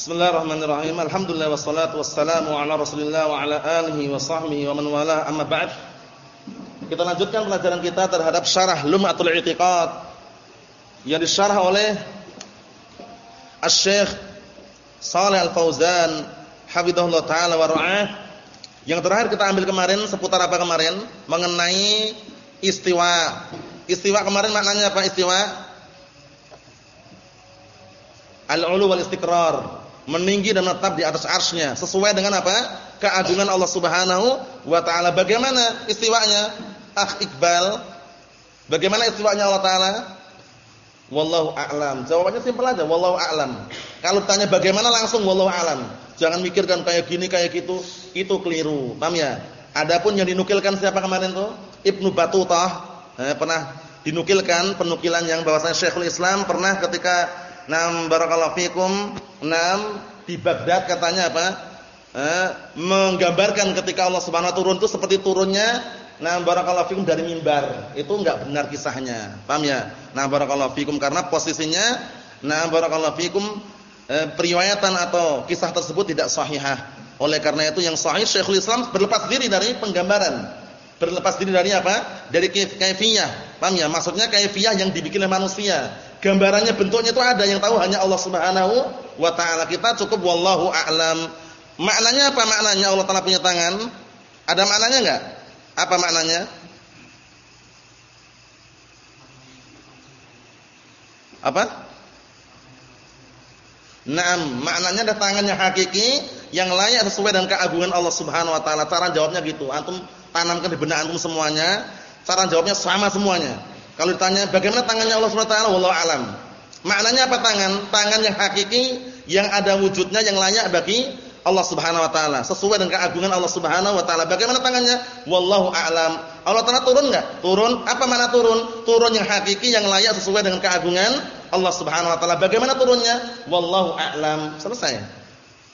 Bismillahirrahmanirrahim. Alhamdulillah wassalatu wassalamu ala Rasulillah wa ala alihi wa sahbihi wa man wala amma ba'd. Kita lanjutkan pelajaran kita terhadap syarah Lum'atul I'tiqad yang disyarah oleh Asy-Syaikh Shalih Al-Fauzan hafizahullah taala wa ra'ah. Yang terakhir kita ambil kemarin seputar apa kemarin? Mengenai istiwa. Istiwa kemarin maknanya apa istiwa? Al-ulu wal istiqrar meninggi dan menetap di atas arsy-Nya sesuai dengan apa? keagungan Allah Subhanahu wa taala. Bagaimana istiwanya? Ah Iqbal. Bagaimana istiwanya Allah taala? Wallahu a'lam. Jawabannya simpel aja, wallahu a'lam. Kalau tanya bagaimana langsung wallahu a'lam. Jangan mikirkan kayak gini kayak gitu, itu keliru. Paham ya? Adapun yang dinukilkan siapa kemarin tuh? Ibnu Battuah eh, pernah dinukilkan penukilan yang bahwasanya Syekhul Islam pernah ketika Nam barakallahu fikum. Nam di Baghdad katanya apa? Eh, menggambarkan ketika Allah Subhanahu turun itu seperti turunnya Nam barakallahu fikum dari mimbar. Itu enggak benar kisahnya. Paham ya? Nah barakallahu fikum karena posisinya Nam barakallahu fikum eh, periwayatan atau kisah tersebut tidak sahihah. Oleh karena itu yang sahih Syekhul Islam berlepas diri dari penggambaran. Berlepas diri dari apa? Dari kaifiyah. Paham ya? Maksudnya kaifiyah yang dibikin oleh manusia gambarannya bentuknya itu ada yang tahu hanya Allah Subhanahu wa taala. Kita cukup wallahu a'lam. Maknanya apa maknanya Allah taala punya tangan? Ada maknanya enggak? Apa maknanya? Apa? Naam, maknanya ada tangannya hakiki yang layak sesuai dengan keagungan Allah Subhanahu wa taala. Cara jawabnya gitu. Antum tanamkan di benak antum semuanya. Cara jawabnya sama semuanya. Kalau ditanya bagaimana tangannya Allah Subhanahu wa taala, wallahu alam. Maknanya apa tangan? Tangan yang hakiki yang ada wujudnya yang layak bagi Allah Subhanahu wa taala, sesuai dengan keagungan Allah Subhanahu wa taala. Bagaimana tangannya? Wallahu a'lam. Allah Taala turun enggak? Turun. Apa mana turun? Turun yang hakiki yang layak sesuai dengan keagungan Allah Subhanahu wa taala. Bagaimana turunnya? Wallahu a'lam. Selesai.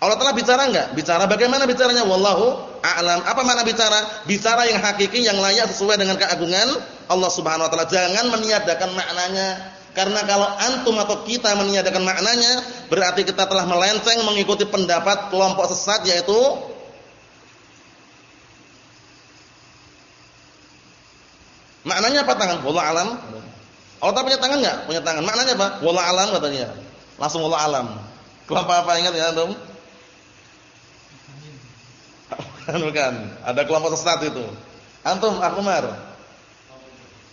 Allah Taala bicara enggak? Bicara. Bagaimana bicaranya? Wallahu a'lam. Apa makna bicara? Bicara yang hakiki yang layak sesuai dengan keagungan Allah Subhanahu wa taala. Jangan meniadakan maknanya. Karena kalau antum atau kita meniadakan maknanya, berarti kita telah melenceng mengikuti pendapat kelompok sesat yaitu Maknanya apa tangan? Wallah alam. Allah tak punya tangan enggak? Punya tangan. Maknanya apa? Wallah alam katanya. Langsung wallah alam. Kelompok apa ingat ya antum? Bukan, Ada kelompok sesat itu. Antum, Akhmar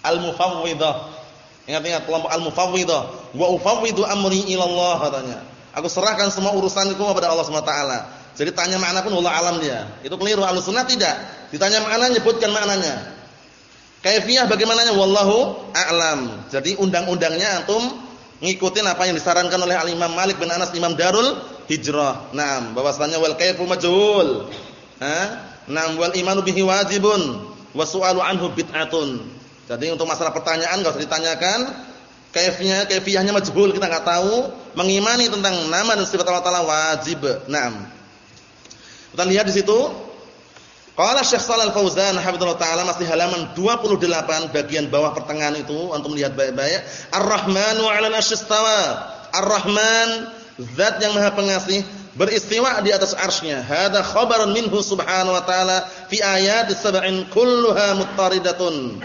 al-mufawwidah. Ingat-ingat kelompok al-mufawwidah. Wa ufawwidu amri ila Allah katanya. Aku serahkan semua urusanku kepada Allah taala. Jadi tanya makna pun Allah alam dia. Itu keliru. Ahlussunnah tidak. Ditanya makna nyebutkan maknanya. Kaifiyah bagaimananya wallahu a'lam. Jadi undang-undangnya antum ngikutin apa yang disarankan oleh Al-Imam Malik bin Anas Imam Darul Hijrah. Naam, bahwasanya wal kaifu majhul. Ha? Naam wal imanu bihi wajibun wa su'alu anhu bid'atun. Jadi untuk masalah pertanyaan enggak usah ditanyakan. Kaifnya, kaifiyahnya majhul, kita enggak tahu. Mengimani tentang nama dan sifat Allah Taala wajib. Naam. Kita lihat di situ. Qala Syekh Shalal Fauzan hafizallahu taala masih halaman 28 bagian bawah pertengahan itu antum lihat baik-baik. Ar-Rahmanu 'arsy Ar-Rahman zat yang Maha Pengasih beristiwa di atas arsy-Nya. Hadza khabarun minhu subhanahu wa ta'ala fi ayat sab'in kulluha muttaridatun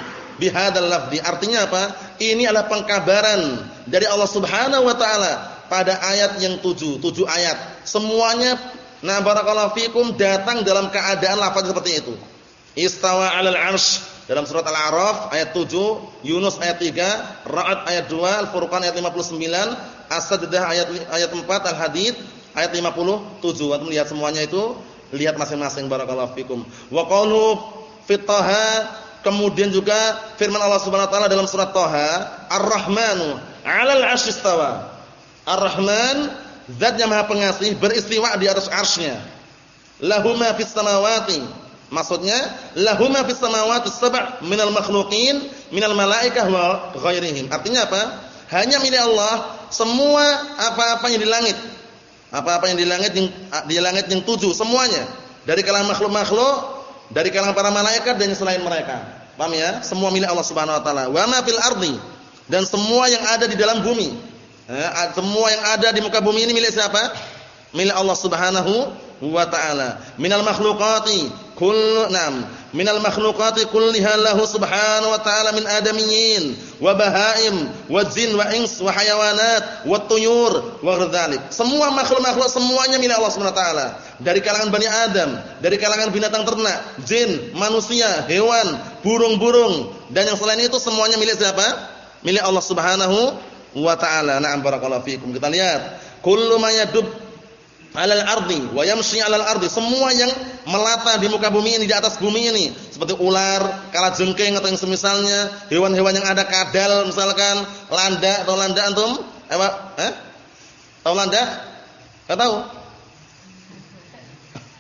bihadzal lafzi. Artinya apa? Ini adalah pengkabaran dari Allah Subhanahu wa taala pada ayat yang tujuh, tujuh ayat. Semuanya nah barakallahu fikum datang dalam keadaan lafaz seperti itu. Istawa 'alal 'arsy dalam surat Al-A'raf ayat 7, Yunus ayat 3, Ra'ad ayat 2, Al-Furqan ayat 59, As-Sajdah ayat ayat 4, Al-Hadid ayat 57. Antum lihat semuanya itu, lihat masing-masing barakallahu fikum. Wa qalu fit Kemudian juga firman Allah Subhanahu wa taala dalam surat Thaha, Ar-Rahmanu 'alal 'arsy istawa. Ar-Rahman, zat yang Maha Pengasih, beristiwa di atas arsy-Nya. Lahu ma fis samawati. Maksudnya, lahu ma fis samawati sab' minal makhluqin, minal malaikah wa ghairihim. Artinya apa? Hanya milik Allah semua apa-apa yang di langit. Apa-apa yang di langit yang di langit yang tujuh semuanya. Dari kalangan makhluk-makhluk dari kalangan para malaikat dan selain mereka. Paham ya? Semua milik Allah Subhanahu wa taala. Wa ma fil ardi dan semua yang ada di dalam bumi. Eh, semua yang ada di muka bumi ini milik siapa? milik Allah Subhanahu wa taala. Minal makhluqati kullu nam minal makhluqati kulliha lahu subhanahu wa ta'ala min adamiyyin wa bahaim wa jin wa ins wa hayawanat wa tuyur wa ghadzalik. Semua makhluk-makhluk semuanya milik Allah Subhanahu wa taala. Dari kalangan Bani Adam, dari kalangan binatang ternak, jin, manusia, hewan, burung-burung dan yang selain itu semuanya milik siapa? Milik Allah Subhanahu wa taala. Na'am barakallahu fikum. Kita lihat, kullu ma yadub alal ardi wa yamshi alal ardi semua yang melata di muka bumi ini di atas bumi ini seperti ular, kalajengking atau yang semisalnya, hewan-hewan yang ada kadal misalkan, landa atau landa antum? Apa? Eh? Tahu landa? Enggak tahu?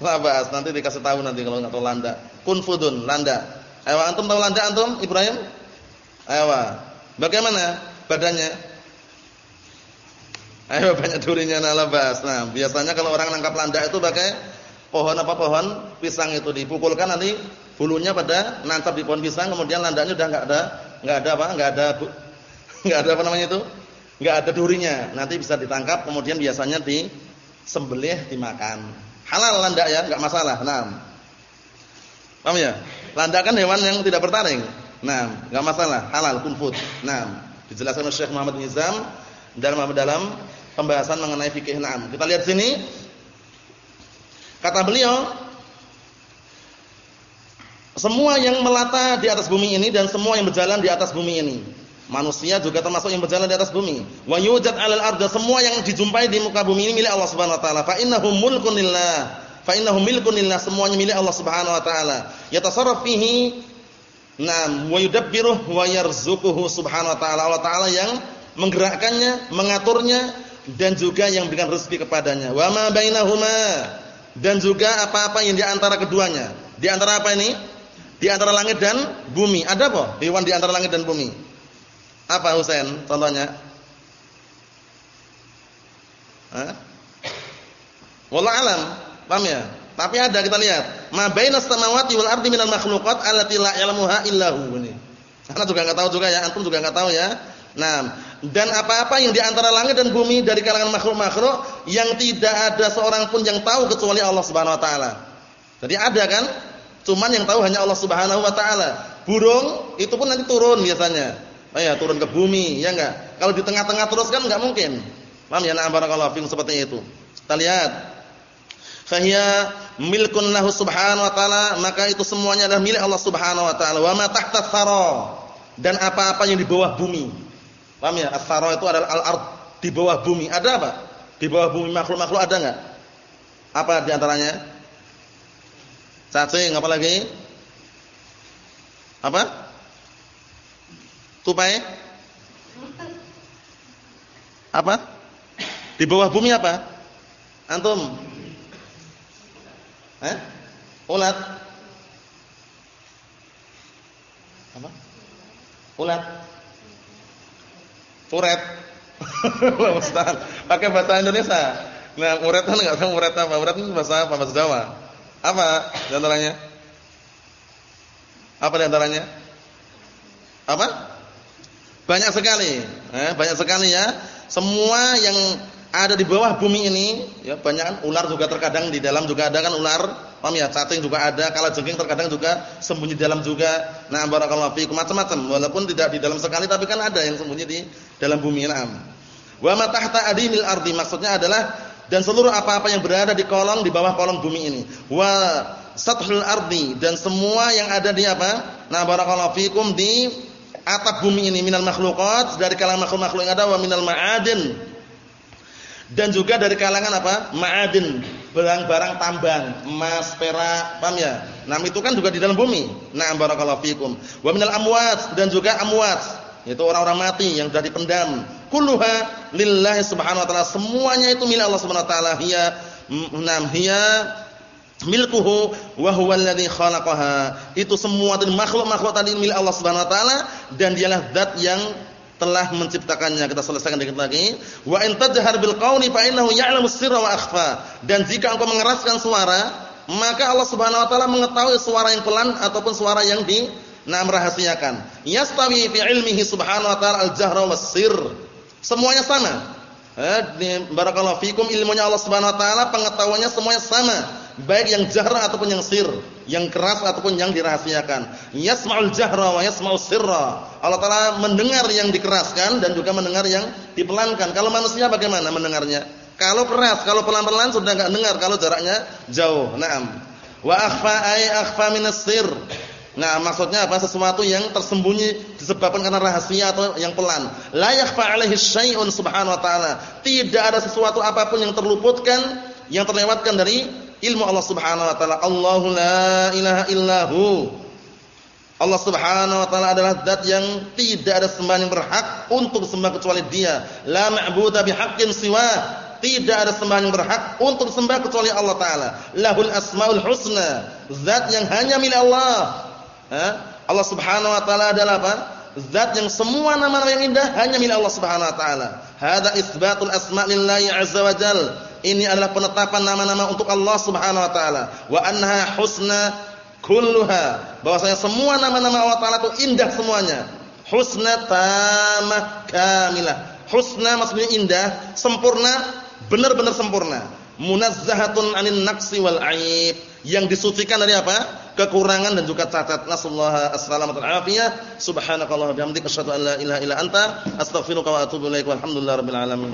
Lah bahas nanti dikasih tahu nanti kalau enggak tahu landa. Kunfudun, landa. Ayo antum tahu landa antum Ibrahim? Ayo. Bagaimana badannya? Ayo banyak durinya nalabas. Nah, biasanya kalau orang nangkap landak itu pakai pohon apa pohon pisang itu dipukulkan nanti bulunya pada nancap di pohon pisang kemudian landaknya udah enggak ada enggak ada apa? Enggak ada enggak ada apa namanya itu? Enggak ada durinya. Nanti bisa ditangkap kemudian biasanya disembelih dimakan. Halal landak ya, enggak masalah. Nah. Paham ya? Landak kan hewan yang tidak bertaring. Nah, enggak masalah, halal kun food. Nah, dijelaskan oleh Syekh Muhammad Nizam dalam dalam pembahasan mengenai fikih na'am. Kita lihat sini. Kata beliau, semua yang melata di atas bumi ini dan semua yang berjalan di atas bumi ini. Manusia juga termasuk yang berjalan di atas bumi. Wa yujad 'alal arda semua yang dijumpai di muka bumi ini milik Allah Subhanahu wa taala. Fa innahum mulkun lillah. Fa innahum milkun lillah semuanya milik Allah Subhanahu wa taala. Yatasarraf fihi Naam wa yudabbiruhu wa yarzuquhu subhanahu wa ta'ala. Allah taala yang menggerakkannya, mengaturnya dan juga yang berikan rezeki kepadanya. Wa ma bainahuma dan juga apa-apa yang di antara keduanya. Di antara apa ini? Di antara langit dan bumi. Ada apa? Hewan di antara langit dan bumi. Apa Husain contohnya? Hah? Wallah alam. Paham ya? Tapi ada kita lihat. Ma bainas samawati wal ardi minal makhluqat allati la ya'lamuha illa hu. Ini. Ana juga enggak tahu juga ya, antum juga enggak tahu ya. Nah, dan apa-apa yang di antara langit dan bumi dari kalangan makhluk-makhluk yang tidak ada seorang pun yang tahu kecuali Allah Subhanahu wa taala. Jadi ada kan? Cuman yang tahu hanya Allah Subhanahu wa taala. Burung itu pun nanti turun biasanya. Oh ya, turun ke bumi, ya enggak? Kalau di tengah-tengah terus kan enggak mungkin. Paham ya? Nah, barakallahu fiikum seperti itu. Kita lihat. Fahiya milkun lahu subhanahu wa ta'ala, maka itu semuanya adalah milik Allah Subhanahu wa ta'ala. Wa ma tahta dan apa-apa yang di bawah bumi. Paham ya? Itu adalah al-ard, di bawah bumi. Ada apa? Di bawah bumi makhluk-makhluk ada enggak? Apa di antaranya? Cacing, apa lagi? Apa? Tupai? Apa? Di bawah bumi apa? Antum? Eh? Ulat? Apa? Ulat? Uret. Pakai bahasa Indonesia. Nah, uret kan enggak tahu uret apa? Uret itu bahasa apa? Bahasa Jawa. Apa di? Apa di? Apa? Banyak sekali. Eh, banyak sekali ya. Semua yang ada di bawah bumi ini, ya banyak kan ular juga terkadang di dalam juga ada kan ular, paham ya? Cacing juga ada, kalau jengking terkadang juga sembunyi dalam juga. Nah, barakallahu fiikum macam-macam, walaupun tidak di dalam sekali tapi kan ada yang sembunyi di dalam bumi. Naam. Wa ma tahta adimil ardi maksudnya adalah dan seluruh apa-apa yang berada di kolong di bawah kolong bumi ini. Wa sathul ardi dan semua yang ada di apa? Nah, barakallahu fiikum di atap bumi ini minal makhluqat dari kalangan makhluk-makhluk yang ada wa minal ma'adin dan juga dari kalangan apa? Ma'adin, barang-barang tambang, emas, perak, paham ya? Nah, itu kan juga di dalam bumi. Na'am barakallahu fikum. Wa minal amwat dan juga amwat, yaitu orang-orang mati yang sudah dipendam. Kulluha lillahi subhanahu wa ta'ala. Semuanya itu milik Allah subhanahu wa ta'ala. Hiya nam hiya milkuhu wa huwa alladhi khalaqaha. Itu semua tadi makhluk-makhluk tadi milik Allah Subhanahu wa taala dan dialah zat yang telah menciptakannya. Kita selesaikan dikit lagi. Wa in tajhar bil qawli fa innahu ya'lamu sirra wa akhfa. Dan jika engkau mengeraskan suara, maka Allah Subhanahu wa taala mengetahui suara yang pelan ataupun suara yang di nah merahasiakan. Yastawi fi ilmihi subhanahu wa ta'ala al-jahra was sir. Semuanya sama. Eh, barakallahu fikum ilmunya Allah Subhanahu wa taala, pengetahuannya semuanya sama, baik yang jahra ataupun yang sir, yang keras ataupun yang dirahasiakan. Yasma'ul jahra wa yasma'us sirra. Allah taala mendengar yang dikeraskan dan juga mendengar yang dipelankan. Kalau manusia bagaimana mendengarnya? Kalau keras, kalau pelan-pelan sudah enggak dengar kalau jaraknya jauh. Naam. Wa akhfa ay akhfa minas sir. Nah, maksudnya apa? Sesuatu yang tersembunyi disebabkan karena rahasia atau yang pelan. La yakhfa 'alaihi syai'un subhanahu wa ta'ala. Tidak ada sesuatu apa pun yang terluputkan, yang terlewatkan dari ilmu Allah Subhanahu wa taala. Allahu la ilaha illahu. Allah Subhanahu wa taala adalah zat yang tidak ada sembahan yang berhak untuk disembah kecuali Dia. La ma'budu bihaqqin siwa. Tidak ada sembahan yang berhak untuk disembah kecuali Allah taala. Lahul asmaul husna. Zat yang hanya milik Allah Allah Subhanahu wa taala adalah apa? Zat yang semua nama-nama yang indah hanya milik Allah Subhanahu wa taala. Hada isbatul asma' lillahi azza wa jal. Ini adalah penetapan nama-nama untuk Allah Subhanahu wa taala. Wa annaha husna kulluha. Bahwasanya semua nama-nama Allah taala itu indah semuanya. Husna tamah kamilah. Husna maksudnya indah, sempurna, benar-benar sempurna. Munazzahatun 'anil naqsi wal 'aib. Yang disucikan dari apa? kekurangan dan juga cacat. Nasallahu as-salamata wal afiyah. Subhanakallahumma bihamdika asyhadu an la ilaha illa anta astaghfiruka wa atubu ilaik. Walhamdulillahirabbil alamin.